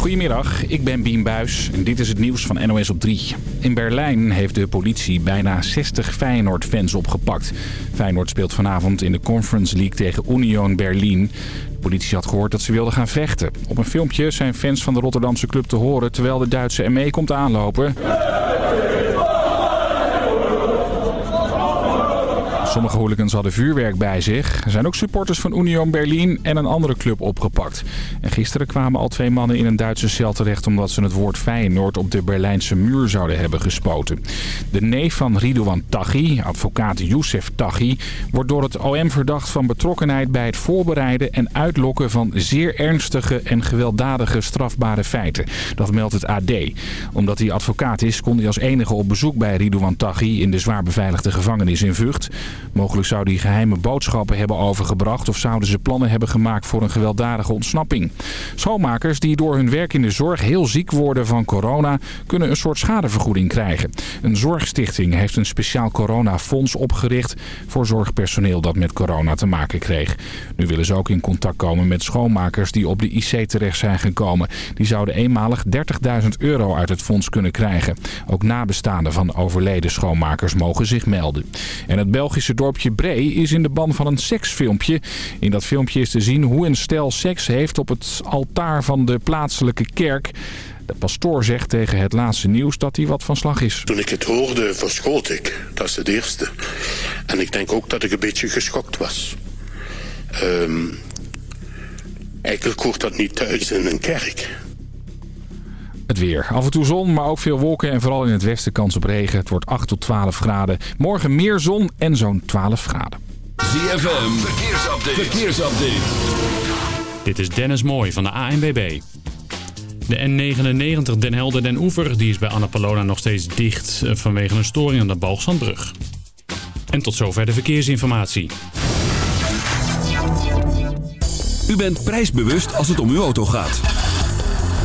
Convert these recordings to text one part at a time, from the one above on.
Goedemiddag, ik ben Bien Buis en dit is het nieuws van NOS op 3. In Berlijn heeft de politie bijna 60 Feyenoord-fans opgepakt. Feyenoord speelt vanavond in de Conference League tegen Union Berlin. De politie had gehoord dat ze wilden gaan vechten. Op een filmpje zijn fans van de Rotterdamse club te horen terwijl de Duitse ME komt aanlopen. Sommige hooligans hadden vuurwerk bij zich. Er zijn ook supporters van Union Berlin en een andere club opgepakt. En gisteren kwamen al twee mannen in een Duitse cel terecht... omdat ze het woord Feyenoord op de Berlijnse muur zouden hebben gespoten. De neef van Ridouan Taghi, advocaat Youssef Taghi... wordt door het OM verdacht van betrokkenheid bij het voorbereiden... en uitlokken van zeer ernstige en gewelddadige strafbare feiten. Dat meldt het AD. Omdat hij advocaat is, kon hij als enige op bezoek bij Ridouan Taghi... in de zwaar beveiligde gevangenis in Vught... Mogelijk zou hij geheime boodschappen hebben overgebracht... of zouden ze plannen hebben gemaakt voor een gewelddadige ontsnapping. Schoonmakers die door hun werk in de zorg heel ziek worden van corona... kunnen een soort schadevergoeding krijgen. Een zorgstichting heeft een speciaal coronafonds opgericht... voor zorgpersoneel dat met corona te maken kreeg. Nu willen ze ook in contact komen met schoonmakers die op de IC terecht zijn gekomen. Die zouden eenmalig 30.000 euro uit het fonds kunnen krijgen. Ook nabestaanden van overleden schoonmakers mogen zich melden. En het Belgische dorpje Bree is in de ban van een seksfilmpje. In dat filmpje is te zien hoe een stel seks heeft op het altaar van de plaatselijke kerk. De pastoor zegt tegen het laatste nieuws dat hij wat van slag is. Toen ik het hoorde, verschoot ik. Dat is het eerste. En ik denk ook dat ik een beetje geschokt was. Um, eigenlijk hoort dat niet thuis in een kerk. Het weer. Af en toe zon, maar ook veel wolken en vooral in het westen kans op regen. Het wordt 8 tot 12 graden. Morgen meer zon en zo'n 12 graden. ZFM, verkeersupdate. verkeersupdate. Dit is Dennis Mooij van de ANWB. De N99 Den Helder Den Oever die is bij Annapolona nog steeds dicht eh, vanwege een storing aan de Balgzandbrug. En tot zover de verkeersinformatie. U bent prijsbewust als het om uw auto gaat.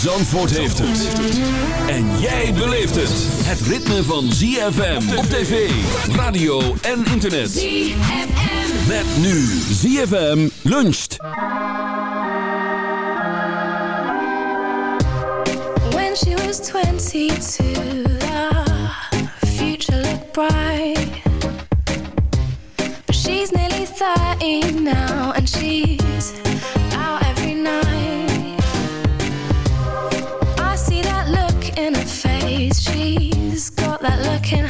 Zandvoort heeft het. En jij beleeft het. Het ritme van ZFM op tv, radio en internet. ZFM. Met nu ZFM luncht. When she was 22, the future looked bright. But she's nearly 30 now and she's out every night. That look in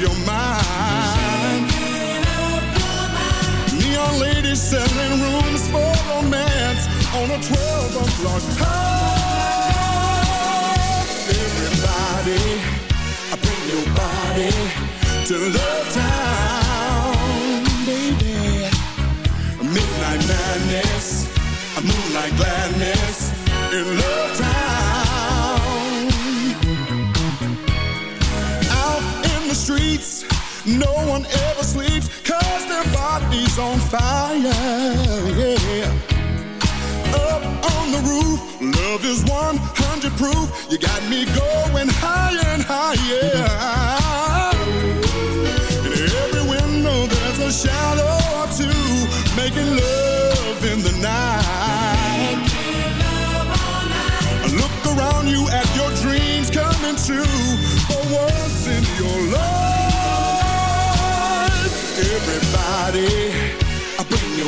your mind. Neon ladies selling rooms for romance on a 12 o'clock high. Everybody, I bring your body to love town, baby. Midnight madness, a moonlight gladness in love town. streets. No one ever sleeps, cause their body's on fire. Yeah. Up on the roof, love is 100 proof. You got me going higher and higher. In every window, there's a shadow or two, making love in the night. Love all night. Look around you at your dreams coming true. For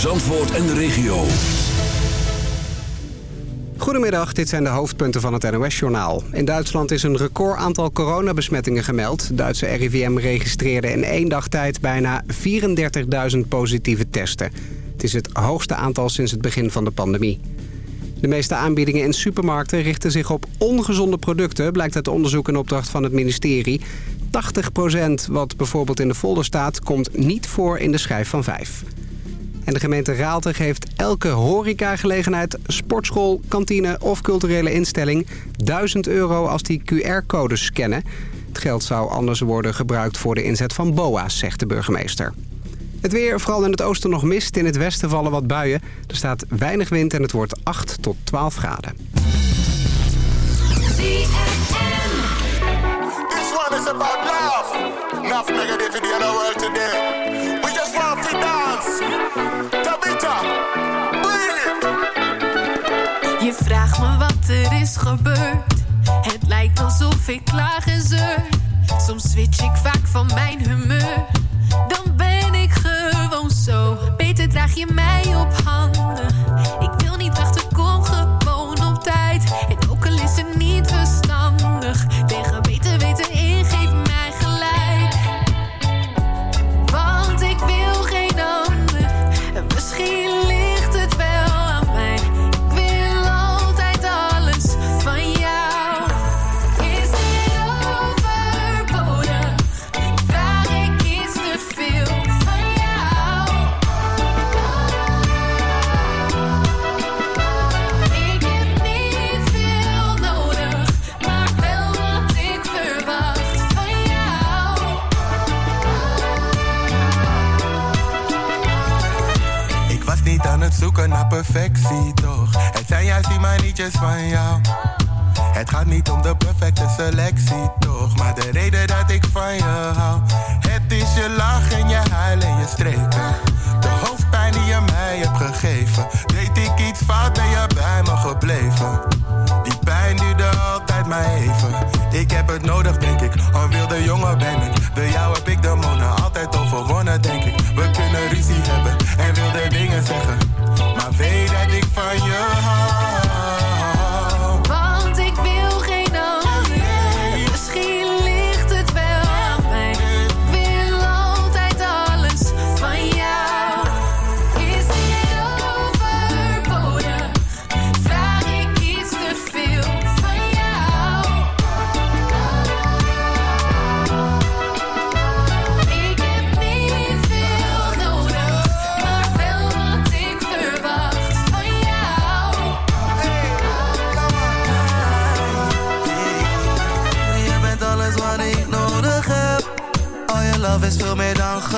Zandvoort en de regio. Goedemiddag, dit zijn de hoofdpunten van het NOS-journaal. In Duitsland is een record aantal coronabesmettingen gemeld. Duitse RIVM registreerde in één dag tijd bijna 34.000 positieve testen. Het is het hoogste aantal sinds het begin van de pandemie. De meeste aanbiedingen in supermarkten richten zich op ongezonde producten... blijkt uit onderzoek en opdracht van het ministerie. 80% wat bijvoorbeeld in de folder staat... komt niet voor in de schijf van 5. En de gemeente Raalte geeft elke horecagelegenheid, sportschool, kantine of culturele instelling 1000 euro als die QR-codes scannen. Het geld zou anders worden gebruikt voor de inzet van BOA's, zegt de burgemeester. Het weer, vooral in het oosten nog mist. In het westen vallen wat buien. Er staat weinig wind en het wordt 8 tot 12 graden. This one is about love. Enough negativity in. Je vraagt me wat er is gebeurd. Het lijkt alsof ik klaag en zeur. Soms switch ik vaak van mijn humeur. Dan ben ik gewoon zo. Beter draag je mij op handen. Zoeken naar perfectie, toch? Het zijn juist die manietjes van jou. Het gaat niet om de perfecte selectie, toch? Maar de reden dat ik van je hou. Het is je lach en je huil en je streken. De hoofdpijn die je mij hebt gegeven. Deed ik iets fout, ben je bij me gebleven. Die pijn duurde altijd maar even. Ik heb het nodig, denk ik. Een wilde jongen ben ik. Bij jou heb ik de monen altijd overwonnen, denk ik. We kunnen ruzie hebben en wilde dingen zeggen. Weet dat ik van je hou.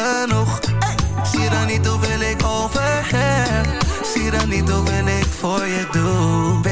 Genoeg. Zie dan niet hoeveel ik over. Zie dan niet hoeveel ik voor je doe.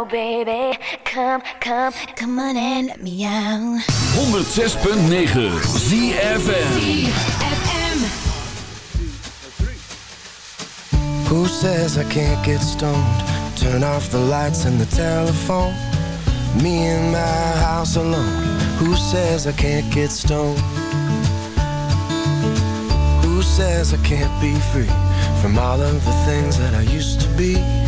Oh baby, come, come, come on and let me out. 106.9 ZFM. Who says I can't get stoned? Turn off the lights and the telephone. Me in my house alone. Who says I can't get stoned? Who says I can't be free from all of the things that I used to be?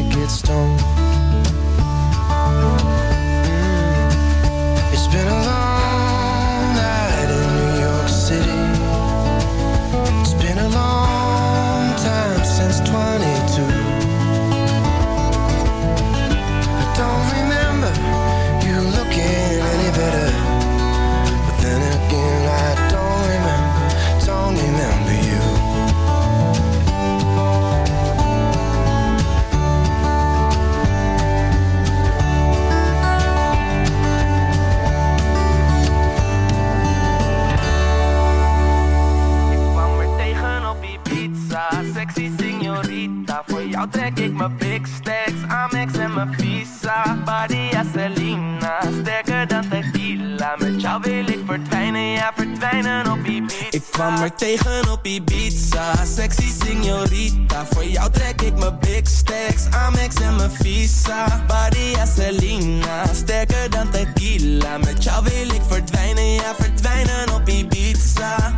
visa. Badia Selena, sterker dan tequila. Met jou wil ik verdwijnen, ja verdwijnen op Ibiza.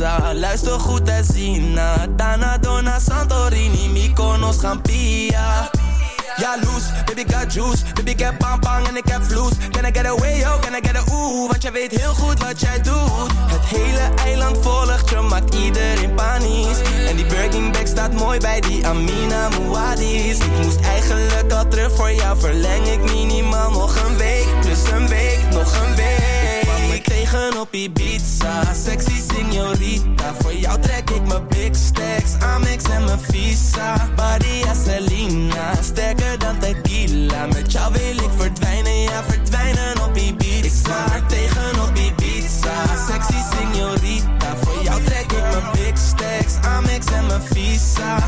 Luister goed en Zina Dana, Dona, Santorini Mykonos, Gampia. Ja, loose, baby got juice. Baby ik heb bang en ik heb vloes. Can I get away, yo, can I get a ooh? Want jij weet heel goed wat jij doet. Het hele eiland volgt je, maakt iedereen panisch. En die Birkin bag staat mooi bij die Amina Muadis Ik moest eigenlijk al terug voor jou Verleng ik minimaal nog een week. Plus een week, nog een week. Ik tegen op Ibiza. Sexy signorita Voor jou trek ik mijn big stacks. Amex en mijn visa Badia Selena. Sterker dan tequila Met jou wil ik verdwijnen. Ja verdwijnen op Ibiza. Ik kwam er tegen op Ibiza. Sexy signorita Voor jou trek ik mijn big stacks. Amex en mijn visa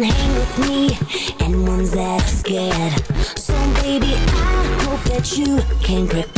can hang with me and ones that are scared. So baby, I hope that you can prepare.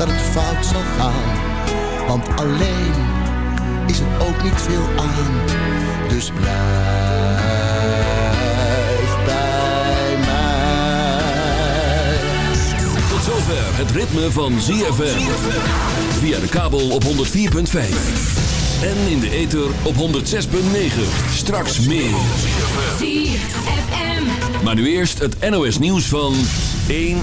dat het fout zal gaan, want alleen is er ook niet veel aan. Dus blijf bij mij. Tot zover het ritme van ZFM. Via de kabel op 104.5. En in de ether op 106.9. Straks meer. Maar nu eerst het NOS nieuws van 1 uur.